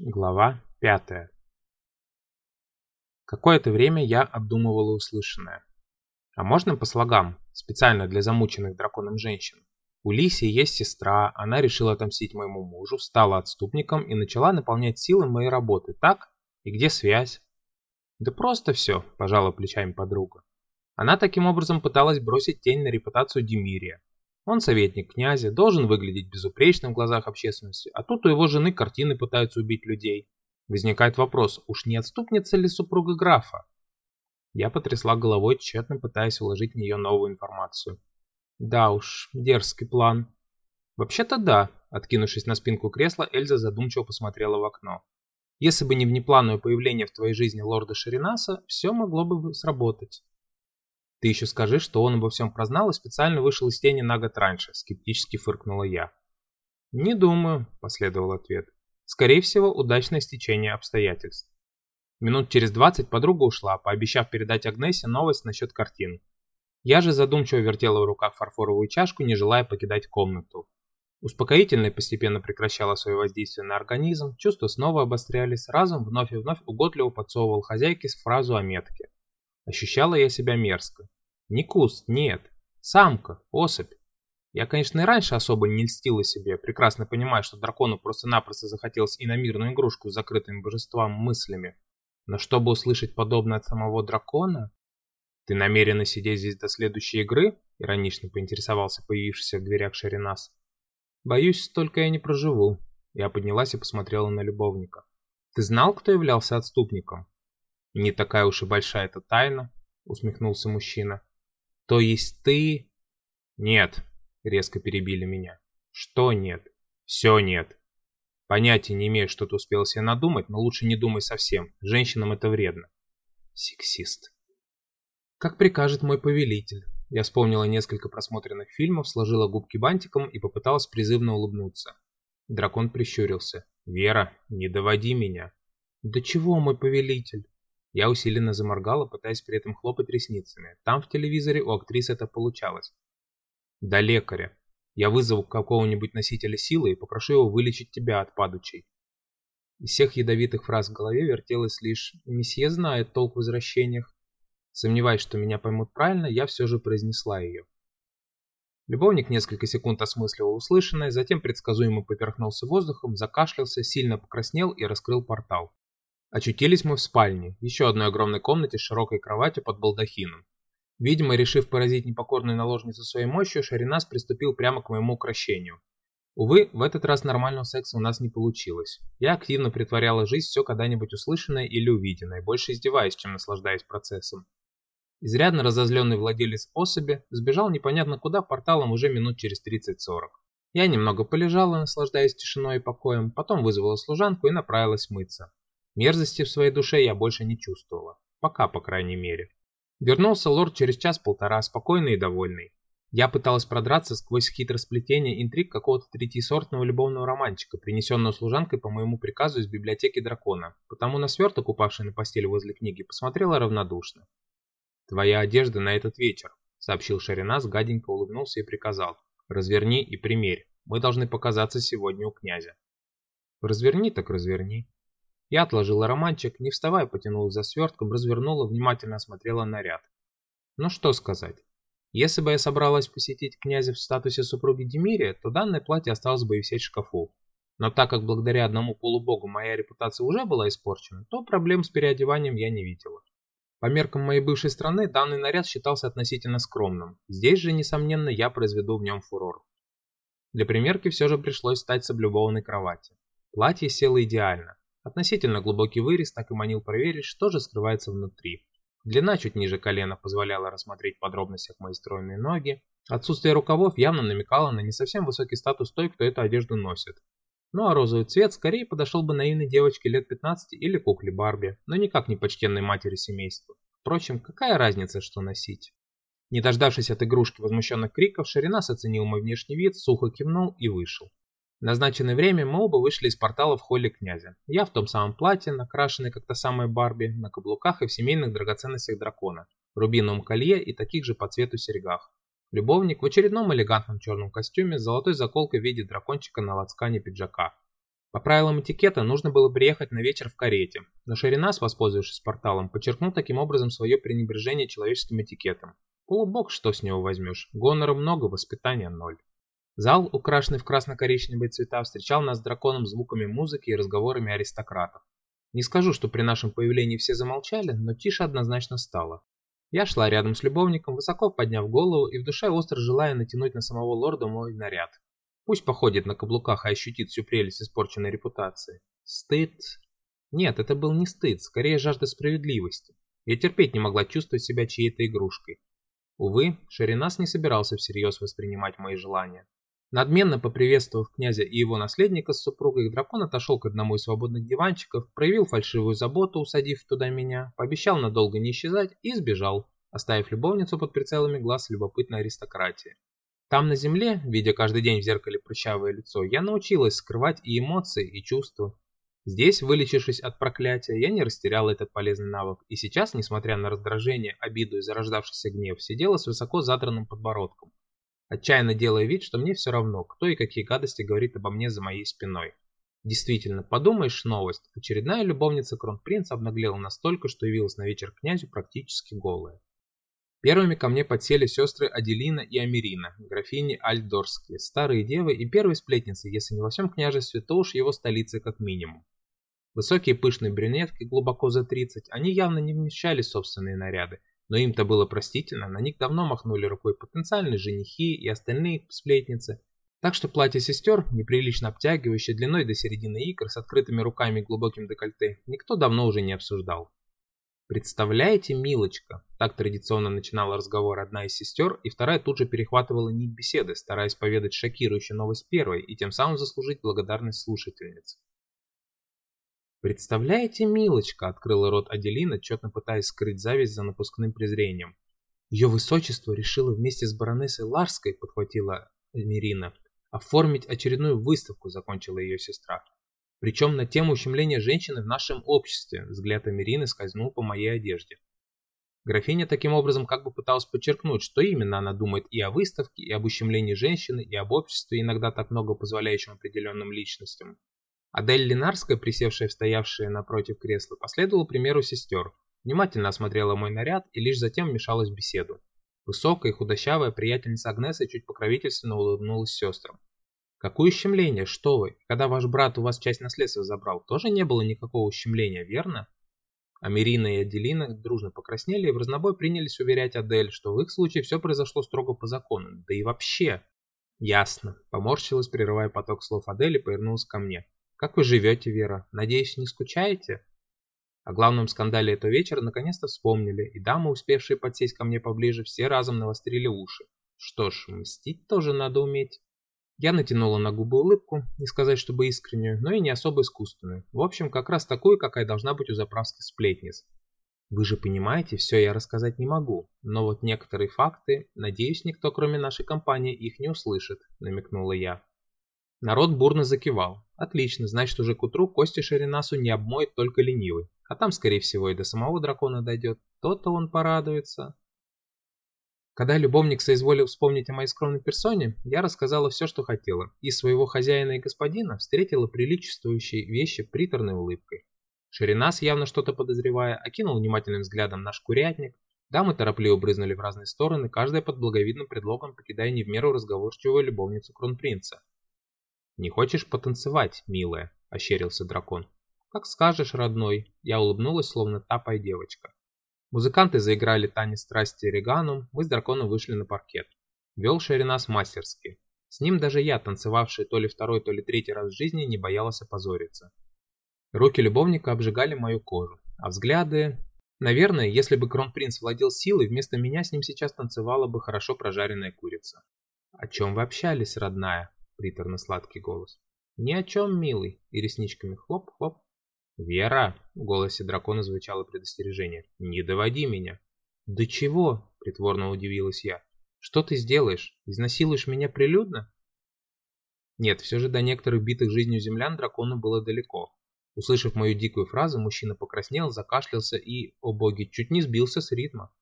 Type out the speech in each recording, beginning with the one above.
Глава пятая Какое-то время я обдумывала услышанное. А можно по слогам, специально для замученных драконом женщин? У Лиси есть сестра, она решила отомстить моему мужу, стала отступником и начала наполнять силы моей работы, так? И где связь? Да просто все, пожала плечами подруга. Она таким образом пыталась бросить тень на репутацию Демирия. Он советник князя, должен выглядеть безупречным в глазах общественности, а тут у его жены картины пытаются убить людей. Возникает вопрос, уж не отступница ли супруга графа? Я потрясла головой, тщетно пытаясь уложить в нее новую информацию. Да уж, дерзкий план. Вообще-то да, откинувшись на спинку кресла, Эльза задумчиво посмотрела в окно. Если бы не внеплановое появление в твоей жизни лорда Ширинаса, все могло бы сработать. Ты еще скажи, что он обо всем прознал и специально вышел из тени на год раньше, скептически фыркнула я. Не думаю, последовал ответ. Скорее всего, удачное стечение обстоятельств. Минут через двадцать подруга ушла, пообещав передать Агнесе новость насчет картин. Я же задумчиво вертела в руках фарфоровую чашку, не желая покидать комнату. Успокоительное постепенно прекращало свое воздействие на организм, чувства снова обострялись, разум вновь и вновь угодливо подсовывал хозяйке фразу о метке. Ощущала я себя мерзко. Не куст, нет. Самка, особь. Я, конечно, и раньше особо не льстила себе, прекрасно понимая, что дракону просто-напросто захотелось иномирную игрушку с закрытыми божеством мыслями. Но чтобы услышать подобное от самого дракона... «Ты намерена сидеть здесь до следующей игры?» — иронично поинтересовался появившийся в дверях Шаринас. «Боюсь, столько я не проживу». Я поднялась и посмотрела на любовника. «Ты знал, кто являлся отступником?» «Не такая уж и большая эта тайна», — усмехнулся мужчина. «То есть ты...» «Нет», — резко перебили меня. «Что нет? Все нет. Понятия не имею, что ты успел себе надумать, но лучше не думай совсем. Женщинам это вредно». Сексист. «Как прикажет мой повелитель». Я вспомнила несколько просмотренных фильмов, сложила губки бантиком и попыталась призывно улыбнуться. Дракон прищурился. «Вера, не доводи меня». «Да чего, мой повелитель?» Я усиленно заморгала, пытаясь при этом хлопать ресницами. Там в телевизоре у актрисы это получалось. «До лекаря. Я вызову какого-нибудь носителя силы и попрошу его вылечить тебя от падучей». Из всех ядовитых фраз в голове вертелось лишь «Месье знает толк в возвращениях». Сомневаясь, что меня поймут правильно, я все же произнесла ее. Любовник несколько секунд осмысливал услышанное, затем предсказуемо поперхнулся воздухом, закашлялся, сильно покраснел и раскрыл портал. Очутились мы в спальне, еще одной огромной комнате с широкой кроватью под балдахином. Видимо, решив поразить непокорную наложницу своей мощью, Шаринас приступил прямо к моему украшению. Увы, в этот раз нормального секса у нас не получилось. Я активно притворяла жизнь все когда-нибудь услышанное или увиденное, больше издеваясь, чем наслаждаясь процессом. Изрядно разозленный владелец особи сбежал непонятно куда порталом уже минут через 30-40. Я немного полежала, наслаждаясь тишиной и покоем, потом вызвала служанку и направилась мыться. Мерзости в своей душе я больше не чувствовала. Пока, по крайней мере. Вернулся лорд через час-полтора, спокойный и довольный. Я пыталась продраться сквозь хитросплетение интриг какого-то третьесортного любовного романчика, принесенного служанкой по моему приказу из библиотеки дракона, потому на сверток, упавший на постель возле книги, посмотрела равнодушно. «Твоя одежда на этот вечер», — сообщил Шаринас, гаденько улыбнулся и приказал. «Разверни и примерь. Мы должны показаться сегодня у князя». «Разверни так разверни», я отложила романчик, не вставая потянула за свертком, развернула, внимательно осмотрела наряд. Ну что сказать. Если бы я собралась посетить князя в статусе супруги Демирия, то данное платье осталось бы висеть в шкафу. Но так как благодаря одному полубогу моя репутация уже была испорчена, то проблем с переодеванием я не видела. По меркам моей бывшей страны данный наряд считался относительно скромным. Здесь же, несомненно, я произведу в нем фурор. Для примерки все же пришлось стать с облюбованной кровати. Платье село идеально. Относительно глубокий вырез так и манил проверить, что же скрывается внутри. Длина чуть ниже колена позволяла рассмотреть в подробностях мои стройные ноги. Отсутствие рукавов явно намекало на не совсем высокий статус той, кто эту одежду носит. Ну а розовый цвет скорее подошел бы наивной девочке лет 15 или кукле Барби, но никак не почтенной матери семейства. Впрочем, какая разница, что носить? Не дождавшись от игрушки возмущенных криков, Шаринас оценил мой внешний вид, сухо кивнул и вышел. В назначенное время мы оба вышли из портала в холле князя. Я в том самом платье, накрашенной как та самая Барби, на каблуках и в семейных драгоценностях дракона, рубиновом колье и таких же по цвету серьгах. Любовник в очередном элегантном черном костюме с золотой заколкой в виде дракончика на лацкане пиджака. По правилам этикета нужно было приехать на вечер в карете, но Ширинас, воспользовавшись порталом, подчеркнул таким образом свое пренебрежение человеческим этикетом. Полубог, что с него возьмешь, гонора много, воспитания ноль. Зал, украшенный в красно-коричневые цвета, встречал нас с драконом звуками музыки и разговорами аристократов. Не скажу, что при нашем появлении все замолчали, но тише однозначно стало. Я шла рядом с любовником, высоко подняв голову и в душе остро желая натянуть на самого лорда мой наряд. Пусть походит на каблуках и ощутит всю прелесть испорченной репутации. Стыд? Нет, это был не стыд, скорее жажда справедливости. Я терпеть не могла чувствовать себя чьей-то игрушкой. Увы, Шаринас не собирался всерьез воспринимать мои желания. Надменно поприветствовав князя и его наследника с супругой, дракон отошел к одному из свободных диванчиков, проявил фальшивую заботу, усадив туда меня, пообещал надолго не исчезать и сбежал, оставив любовницу под прицелами глаз любопытной аристократии. Там на земле, видя каждый день в зеркале прыщавое лицо, я научилась скрывать и эмоции, и чувства. Здесь, вылечившись от проклятия, я не растеряла этот полезный навык, и сейчас, несмотря на раздражение, обиду и зарождавшийся гнев, сидела с высоко задранным подбородком, отчаянно делая вид, что мне все равно, кто и какие гадости говорит обо мне за моей спиной. Действительно, подумаешь, новость. Очередная любовница кронпринца обнаглела настолько, что явилась на вечер князю практически голая. Первыми ко мне подсели сестры Аделина и Америна, графини Альдорские, старые девы и первые сплетницы, если не во всем княжестве, то уж его столице как минимум. Высокие пышные брюнетки, глубоко за 30, они явно не вмещали собственные наряды, но им-то было простительно, на них давно махнули рукой потенциальные женихи и остальные сплетницы, так что платье сестер, неприлично обтягивающее длиной до середины икр с открытыми руками и глубоким декольте, никто давно уже не обсуждал. «Представляете, милочка?» Так традиционно начинала разговор одна из сестер, и вторая тут же перехватывала нить беседы, стараясь поведать шокирующую новость первой и тем самым заслужить благодарность слушательницы. «Представляете, милочка?» — открыла рот Аделина, тщетно пытаясь скрыть зависть за напускным презрением. «Ее высочество решило вместе с баронессой Ларской», — подхватила Мирина, — «оформить очередную выставку», — закончила ее сестра. Причем на тему ущемления женщины в нашем обществе взгляд Америны скользнул по моей одежде. Графиня таким образом как бы пыталась подчеркнуть, что именно она думает и о выставке, и об ущемлении женщины, и об обществе, иногда так много позволяющем определенным личностям. Адель Ленарская, присевшая в стоявшее напротив кресла, последовала примеру сестер, внимательно осмотрела мой наряд и лишь затем вмешалась в беседу. Высокая и худощавая приятельница Агнесы чуть покровительственно улыбнулась сестрам. Какое ущемление? Что вы? Когда ваш брат у вас часть наследства забрал, тоже не было никакого ущемления, верно? Америна и Аделина дружно покраснели и в разнобой принялись уверять Адель, что в их случае все произошло строго по закону. Да и вообще. Ясно. Поморщилась, прерывая поток слов Адель повернулась ко мне. Как вы живете, Вера? Надеюсь, не скучаете? О главном скандале этого вечера наконец-то вспомнили, и дамы, успевшие подсесть ко мне поближе, все разом навострили уши. Что ж, мстить тоже надо уметь. Я натянула на губы улыбку, не сказать, чтобы искреннюю, но и не особо искусственную. В общем, как раз такую, какая должна быть у заправских сплетниц. Вы же понимаете, все я рассказать не могу, но вот некоторые факты, надеюсь, никто кроме нашей компании их не услышит, намекнула я. Народ бурно закивал. Отлично, значит уже к утру Костя Ширинасу не обмоет только ленивый. А там, скорее всего, и до самого дракона дойдет. То-то он порадуется. Когда любовник соизволил вспомнить о моей скромной персоне, я рассказала все, что хотела, и своего хозяина и господина встретила приличествующие вещи приторной улыбкой. Ширинас, явно что-то подозревая, окинул внимательным взглядом наш курятник. Дамы торопливо брызнули в разные стороны, каждая под благовидным предлогом покидая не в меру разговорчивую любовницу кронпринца. «Не хочешь потанцевать, милая?» – ощерился дракон. «Как скажешь, родной», – я улыбнулась, словно тапая девочка. Музыканты заиграли танец страсти Регану, мы с драконом вышли на паркет. Вел Шеринас мастерски. С ним даже я, танцевавший то ли второй, то ли третий раз в жизни, не боялась опозориться. Руки любовника обжигали мою кожу, а взгляды... Наверное, если бы кронпринц владел силой, вместо меня с ним сейчас танцевала бы хорошо прожаренная курица. «О чем вы общались, родная?» — приторно-сладкий голос. «Ни о чем, милый!» И ресничками хлоп-хлоп «Вера!» — в голосе дракона звучало предостережение. «Не доводи меня!» «Да чего?» — притворно удивилась я. «Что ты сделаешь? Изнасилуешь меня прилюдно?» Нет, все же до некоторых битых жизнью землян дракону было далеко. Услышав мою дикую фразу, мужчина покраснел, закашлялся и, о боги, чуть не сбился с ритма.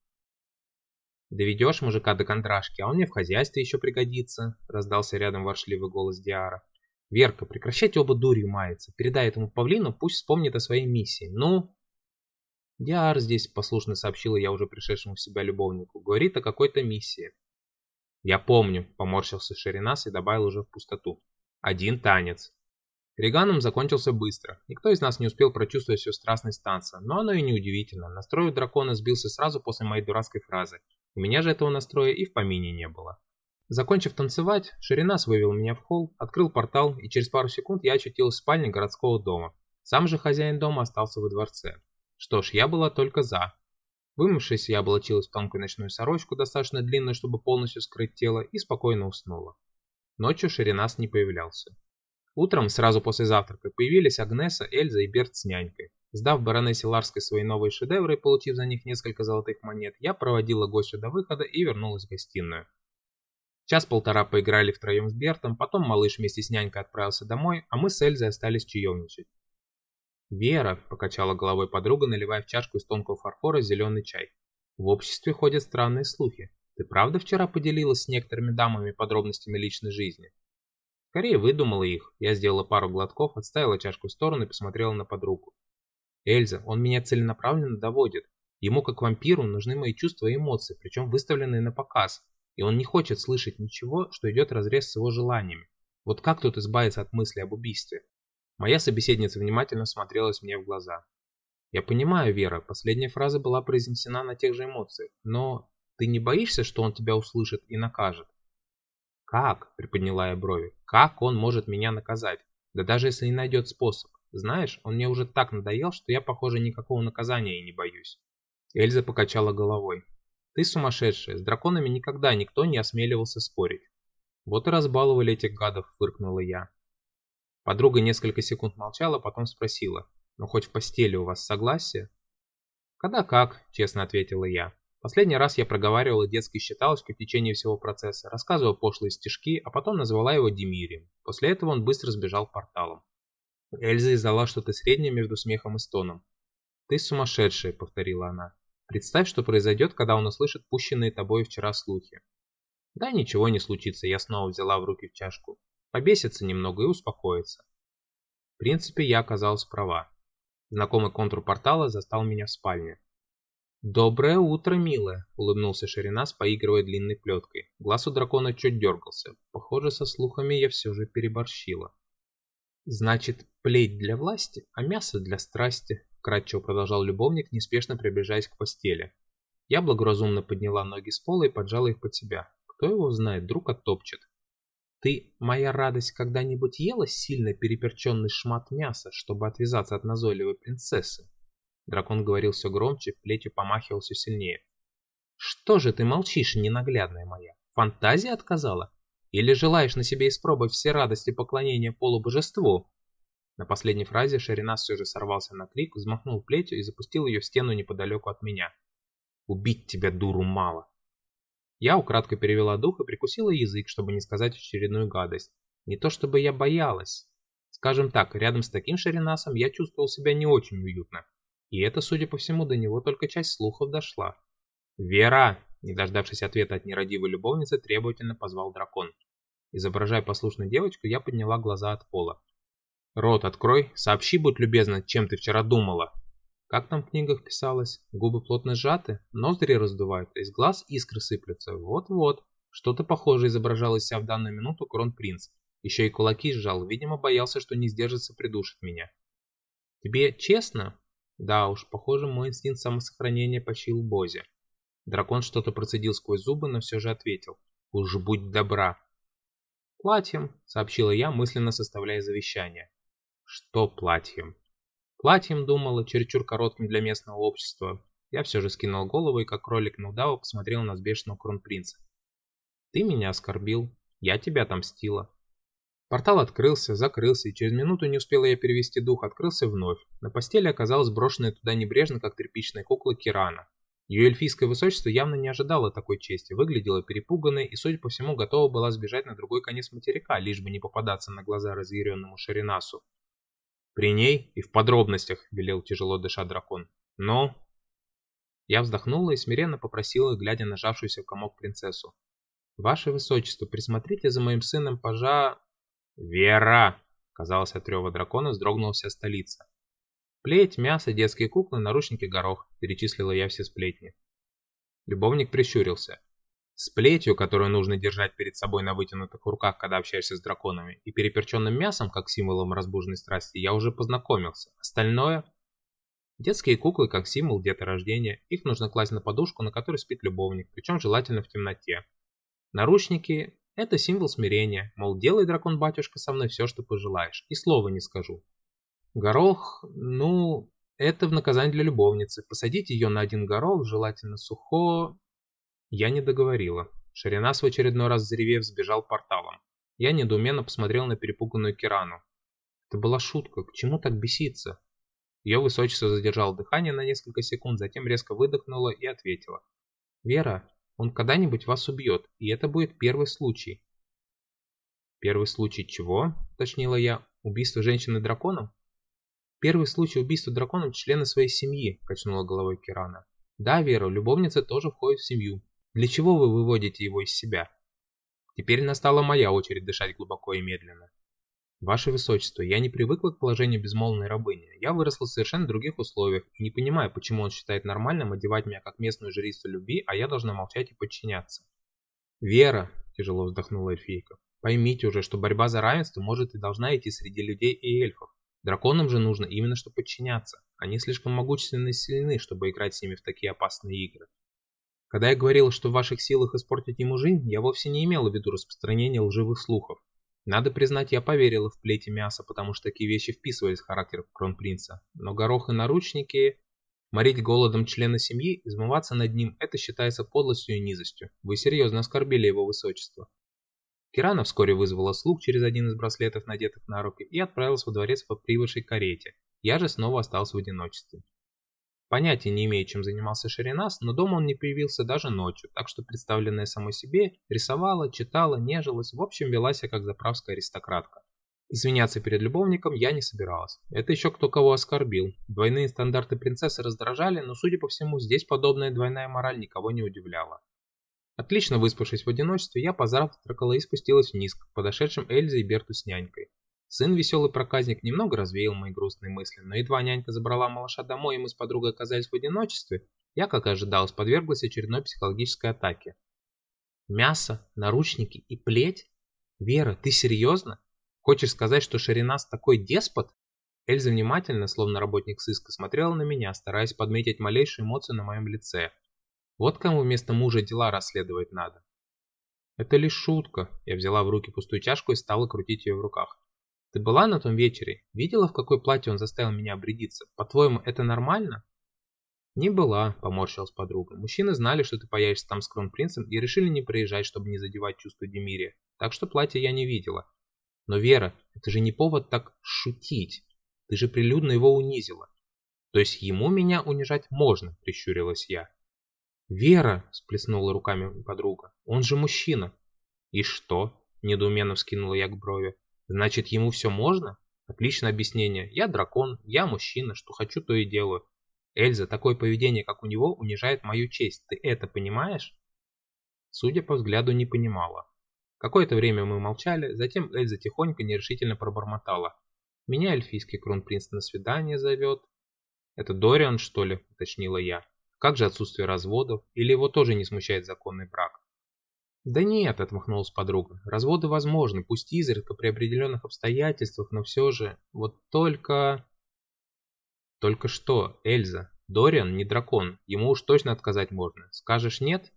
«Доведешь мужика до контрашки, а он мне в хозяйстве еще пригодится», — раздался рядом воршливый голос Диара. Верка, прекращайте оба дурью маяться. Передай этому павлину, пусть вспомнит о своей миссии. Ну? Диар здесь, послушно сообщила я уже пришедшему в себя любовнику. Говорит о какой-то миссии. Я помню, поморщился Ширинас и добавил уже в пустоту. Один танец. Реганом закончился быстро. Никто из нас не успел прочувствовать всю страстность танца, но оно и не удивительно. Настрой у дракона сбился сразу после моей дурацкой фразы. У меня же этого настроя и в помине не было. Закончив танцевать, Ширинас вывел меня в холл, открыл портал, и через пару секунд я очутился в спальне городского дома. Сам же хозяин дома остался во дворце. Что ж, я была только за. Вымывшись, я облачилась в тонкую ночную сорочку, достаточно длинную, чтобы полностью скрыть тело, и спокойно уснула. Ночью Ширинас не появлялся. Утром, сразу после завтрака, появились Агнеса, Эльза и Берт с нянькой. Сдав баронессе Ларской свои новые шедевры и получив за них несколько золотых монет, я проводила гостю до выхода и вернулась в гостиную. Час-полтора поиграли втроем с Бертом, потом малыш вместе с нянькой отправился домой, а мы с Эльзой остались чаевничать. «Вера», — покачала головой подруга, наливая в чашку из тонкого фарфора зеленый чай. «В обществе ходят странные слухи. Ты правда вчера поделилась с некоторыми дамами подробностями личной жизни?» Скорее выдумала их. Я сделала пару глотков, отставила чашку в сторону и посмотрела на подругу. Эльза, он меня целенаправленно доводит. Ему, как вампиру, нужны мои чувства и эмоции, причем выставленные на показ. И он не хочет слышать ничего, что идет разрез с его желаниями. Вот как тут избавиться от мысли об убийстве? Моя собеседница внимательно смотрелась мне в глаза. Я понимаю, Вера, последняя фраза была произнесена на тех же эмоциях, но ты не боишься, что он тебя услышит и накажет? «Как?» – приподняла я брови. «Как он может меня наказать? Да даже если не найдет способ. Знаешь, он мне уже так надоел, что я, похоже, никакого наказания и не боюсь». Эльза покачала головой. «Ты сумасшедшая, с драконами никогда никто не осмеливался спорить». «Вот и разбаловали этих гадов», – фыркнула я. Подруга несколько секунд молчала, потом спросила. «Ну хоть в постели у вас согласие?» «Когда как», – честно ответила я. Последний раз я проговаривала детские считалочки в течение всего процесса, рассказывала пошлые стишки, а потом назвала его Демирием. После этого он быстро сбежал порталом. Эльза издала что-то среднее между смехом и стоном. «Ты сумасшедшая», — повторила она. «Представь, что произойдет, когда он услышит пущенные тобой вчера слухи». «Да ничего не случится», — я снова взяла в руки чашку. Побесится немного и успокоится. В принципе, я оказалась права. Знакомый контур портала застал меня в спальне. «Доброе утро, милая!» — улыбнулся Ширинас, поигрывая длинной плеткой. Глаз у дракона чуть дергался. Похоже, со слухами я все же переборщила. «Значит, плеть для власти, а мясо для страсти», — вкратчиво продолжал любовник, неспешно приближаясь к постели. Я благоразумно подняла ноги с пола и поджала их под себя. Кто его знает, друг оттопчет. «Ты, моя радость, когда-нибудь ела сильно переперченный шмат мяса, чтобы отвязаться от назойливой принцессы?» Дракон говорил все громче, плетью помахивал все сильнее. «Что же ты молчишь, ненаглядная моя? Фантазия отказала? Или желаешь на себе испробовать все радости поклонения полубожеству?» На последней фразе Шаринас все же сорвался на крик, взмахнул плетью и запустил ее в стену неподалеку от меня. «Убить тебя, дуру, мало!» Я украдкой перевела дух и прикусила язык, чтобы не сказать очередную гадость. Не то чтобы я боялась. Скажем так, рядом с таким Шаринасом я чувствовал себя не очень уютно. И это, судя по всему, до него только часть слухов дошла. «Вера!» Не дождавшись ответа от нерадивой любовницы, требовательно позвал дракон. Изображая послушную девочку, я подняла глаза от пола. «Рот открой, сообщи, будь любезна, чем ты вчера думала». Как там в книгах писалось? Губы плотно сжаты, ноздри раздувают, из глаз искры сыплются. Вот-вот. Что-то похожее изображал из себя в данную минуту кронпринц. Еще и кулаки сжал, видимо, боялся, что не сдержится, придушит меня. «Тебе честно?» Да уж, похоже, мой инстинкт самосохранения почил Бозе. Дракон что-то процедил сквозь зубы, но все же ответил. «Уж будь добра!» «Платьем», — сообщила я, мысленно составляя завещание. «Что платьем?» Платьем, думала, чересчур коротким для местного общества. Я все же скинул голову и, как кролик на удава, посмотрел на сбешенного кронпринца. «Ты меня оскорбил. Я тебя отомстила. Портал открылся, закрылся, и через минуту не успела я перевести дух, открылся вновь. На постели оказалась брошенная туда небрежно, как тряпичная кукла Кирана. Ее эльфийское высочество явно не ожидало такой чести, выглядела перепуганной и, судя по всему, готова была сбежать на другой конец материка, лишь бы не попадаться на глаза разъяренному Шаринасу. «При ней и в подробностях», — велел тяжело дыша дракон. «Но...» Я вздохнула и смиренно попросила, глядя на жавшуюся в комок принцессу. «Ваше высочество, присмотрите за моим сыном пожа...» «Вера!» Казалось, от рева дракона вздрогнула вся столица. Плеть, мясо, детские куклы, наручники, горох. Перечислила я все сплетни. Любовник прищурился. С плетью, которую нужно держать перед собой на вытянутых руках, когда общаешься с драконами, и переперченным мясом, как символом разбуженной страсти, я уже познакомился. Остальное... Детские куклы как символ деторождения. Их нужно класть на подушку, на которой спит любовник, причем желательно в темноте. Наручники – это символ смирения, мол, делай, дракон-батюшка, со мной все, что пожелаешь, и слова не скажу. Горох, ну, это в наказание для любовницы. Посадить ее на один горох, желательно сухо... Я не договорила. Шаринас в очередной раз заревев сбежал порталом. Я недоуменно посмотрел на перепуганную Кирану. Это была шутка, к чему так беситься? Ее высочество задержал дыхание на несколько секунд, затем резко выдохнула и ответила. «Вера, он когда-нибудь вас убьет, и это будет первый случай». «Первый случай чего?» – уточнила я. «Убийство женщины драконом?» Первый случай убийства драконом члена своей семьи, качнула головой Кирана. Да, Вера, любовница тоже входит в семью. Для чего вы выводите его из себя? Теперь настала моя очередь дышать глубоко и медленно. Ваше Высочество, я не привыкла к положению безмолвной рабыни. Я выросла в совершенно других условиях и не понимаю, почему он считает нормальным одевать меня как местную жрицу любви, а я должна молчать и подчиняться. Вера, тяжело вздохнула эльфийка, поймите уже, что борьба за равенство может и должна идти среди людей и эльфов. Драконам же нужно именно что подчиняться. Они слишком могущественны и сильны, чтобы играть с ними в такие опасные игры. Когда я говорил, что в ваших силах испортить ему жизнь, я вовсе не имел в виду распространение лживых слухов. Надо признать, я поверила в плети мяса, потому что такие вещи вписывались в характер кронпринца. Но горох и наручники... Морить голодом члена семьи, измываться над ним – это считается подлостью и низостью. Вы серьезно оскорбили его высочество. Кирана вскоре вызвала слуг через один из браслетов, надетых на руки, и отправилась во дворец по прибывшей карете. Я же снова остался в одиночестве. Понятия не имею, чем занимался Шаринас, но дома он не появился даже ночью, так что представленная самой себе рисовала, читала, нежилась, в общем вела себя как заправская аристократка. Извиняться перед любовником я не собиралась. Это еще кто кого оскорбил. Двойные стандарты принцессы раздражали, но, судя по всему, здесь подобная двойная мораль никого не удивляла. Отлично выспавшись в одиночестве, я позавтракала и спустилась вниз к подошедшим Эльзе и Берту с нянькой. Сын веселый проказник немного развеял мои грустные мысли, но едва нянька забрала малыша домой и мы с подругой оказались в одиночестве, я, как и ожидалось, подверглась очередной психологической атаке. Мясо, наручники и плеть? Вера, ты серьезно? Хочешь сказать, что Шаринас такой деспот? Эльза внимательно, словно работник сыска, смотрела на меня, стараясь подметить малейшие эмоции на моем лице. Вот кому вместо мужа дела расследовать надо. Это лишь шутка. Я взяла в руки пустую чашку и стала крутить ее в руках. Ты была на том вечере? Видела, в какой платье он заставил меня обрядиться? По-твоему, это нормально? Не была, поморщилась подруга. Мужчины знали, что ты появишься там с кронпринцем и решили не приезжать, чтобы не задевать чувства Демирия. Так что платье я не видела. Но, Вера, это же не повод так шутить. Ты же прилюдно его унизила. То есть ему меня унижать можно, прищурилась я. «Вера!» – сплеснула руками подруга. «Он же мужчина!» «И что?» – недоуменно вскинула я к брови. «Значит, ему все можно?» «Отличное объяснение. Я дракон, я мужчина, что хочу, то и делаю. Эльза, такое поведение, как у него, унижает мою честь. Ты это понимаешь?» Судя по взгляду, не понимала. Какое-то время мы молчали, затем Эльза тихонько нерешительно пробормотала. «Меня эльфийский кронпринц на свидание зовет». «Это Дориан, что ли?» – уточнила я. Как же отсутствие разводов? Или его тоже не смущает законный брак? Да нет, отмахнулась подруга. Разводы возможны, пусть изредка при определенных обстоятельствах, но все же, вот только... Только что, Эльза, Дориан не дракон, ему уж точно отказать можно. Скажешь нет?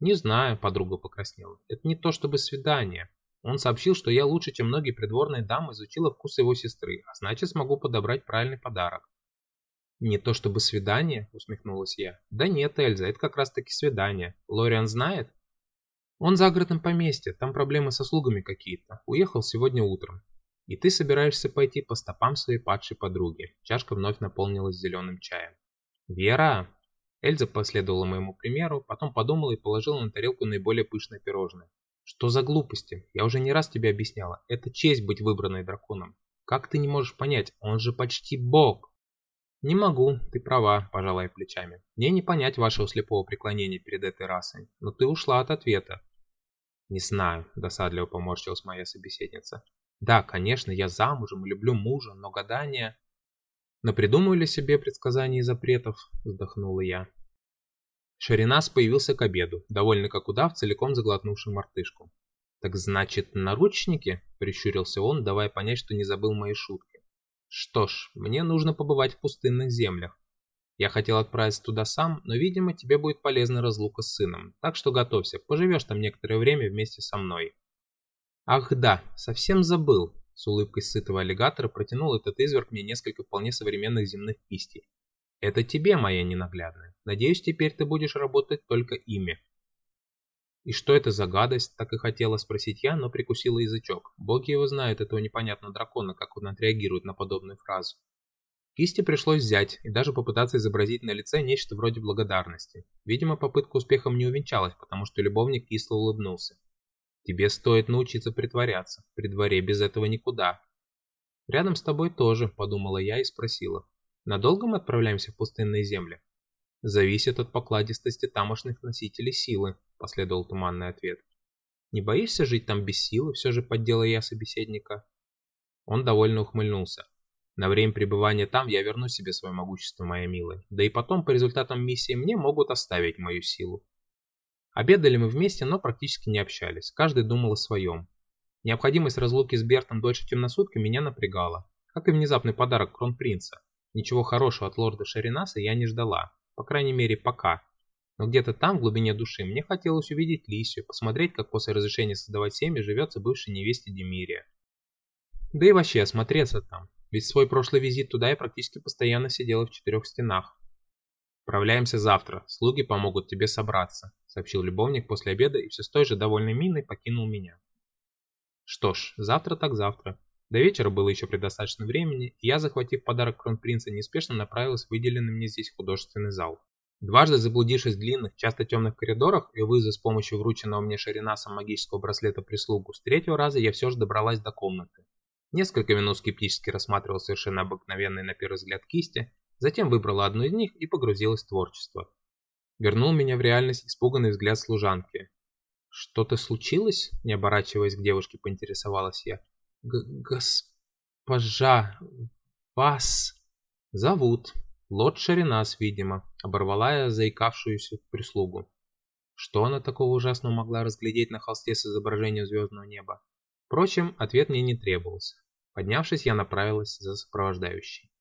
Не знаю, подруга покраснела. Это не то чтобы свидание. Он сообщил, что я лучше, чем многие придворные дамы, изучила вкус его сестры, а значит смогу подобрать правильный подарок. «Не то чтобы свидание», — усмехнулась я. «Да нет, Эльза, это как раз-таки свидание. Лориан знает?» «Он за городом поместье, там проблемы со слугами какие-то. Уехал сегодня утром. И ты собираешься пойти по стопам своей падшей подруги». Чашка вновь наполнилась зеленым чаем. «Вера!» Эльза последовала моему примеру, потом подумала и положила на тарелку наиболее пышное пирожное. «Что за глупости? Я уже не раз тебе объясняла. Это честь быть выбранной драконом. Как ты не можешь понять? Он же почти бог!» «Не могу, ты права», – пожалая плечами. «Мне не понять вашего слепого преклонения перед этой расой, но ты ушла от ответа». «Не знаю», – досадливо поморщилась моя собеседница. Да, конечно, я замужем и люблю мужа, но гадания... Но придумывали себе предсказания и запретов, вздохнула я. Шаринас появился к обеду, довольный как удав, целиком заглотнувший мартышку. «Так значит, наручники?» – прищурился он, давая понять, что не забыл мои шутки. «Что ж, мне нужно побывать в пустынных землях. Я хотел отправиться туда сам, но, видимо, тебе будет полезна разлука с сыном, так что готовься, поживешь там некоторое время вместе со мной». «Ах да, совсем забыл!» – с улыбкой сытого аллигатора протянул этот изверг мне несколько вполне современных земных кистей. «Это тебе, моя ненаглядная. Надеюсь, теперь ты будешь работать только ими». «И что это за гадость?» – так и хотела спросить я, но прикусила язычок. Боги его знают, этого непонятного дракона, как он отреагирует на подобную фразу. Кисти пришлось взять и даже попытаться изобразить на лице нечто вроде благодарности. Видимо, попытка успехом не увенчалась, потому что любовник кисло улыбнулся. «Тебе стоит научиться притворяться. При дворе без этого никуда». «Рядом с тобой тоже», – подумала я и спросила. «Надолго мы отправляемся в пустынные земли?» «Зависит от покладистости тамошних носителей силы», — последовал туманный ответ. «Не боишься жить там без силы?» — все же поддела я собеседника. Он довольно ухмыльнулся. «На время пребывания там я верну себе свое могущество, моя милая. Да и потом, по результатам миссии, мне могут оставить мою силу». Обедали мы вместе, но практически не общались. Каждый думал о своем. Необходимость разлуки с Бертом дольше, чем на меня напрягала. Как и внезапный подарок кронпринца. Ничего хорошего от лорда Шаринаса я не ждала. По крайней мере, пока. Но где-то там, в глубине души, мне хотелось увидеть Лисию, посмотреть, как после разрешения создавать семьи живется бывшей невесте Демирия. Да и вообще осмотреться там, ведь свой прошлый визит туда я практически постоянно сидела в четырех стенах. «Отправляемся завтра, слуги помогут тебе собраться», — сообщил любовник после обеда и все с той же довольной миной покинул меня. Что ж, завтра так завтра. До вечера было еще предостаточно времени, и я, захватив подарок кронпринца, неспешно направилась в выделенный мне здесь художественный зал. Дважды заблудившись в длинных, часто темных коридорах и вызвав с помощью врученного мне шаринасом магического браслета прислугу, с третьего раза я все же добралась до комнаты. Несколько минут скептически рассматривал совершенно обыкновенные на первый взгляд кисти, затем выбрала одну из них и погрузилась в творчество. Вернул меня в реальность испуганный взгляд служанки. «Что-то случилось?» – не оборачиваясь к девушке, поинтересовалась я. «Госпожа, вас зовут», Лот Шаринас, видимо, оборвала я заикавшуюся прислугу. Что она такого ужасного могла разглядеть на холсте с изображением звездного неба? Впрочем, ответ мне не требовался. Поднявшись, я направилась за сопровождающей.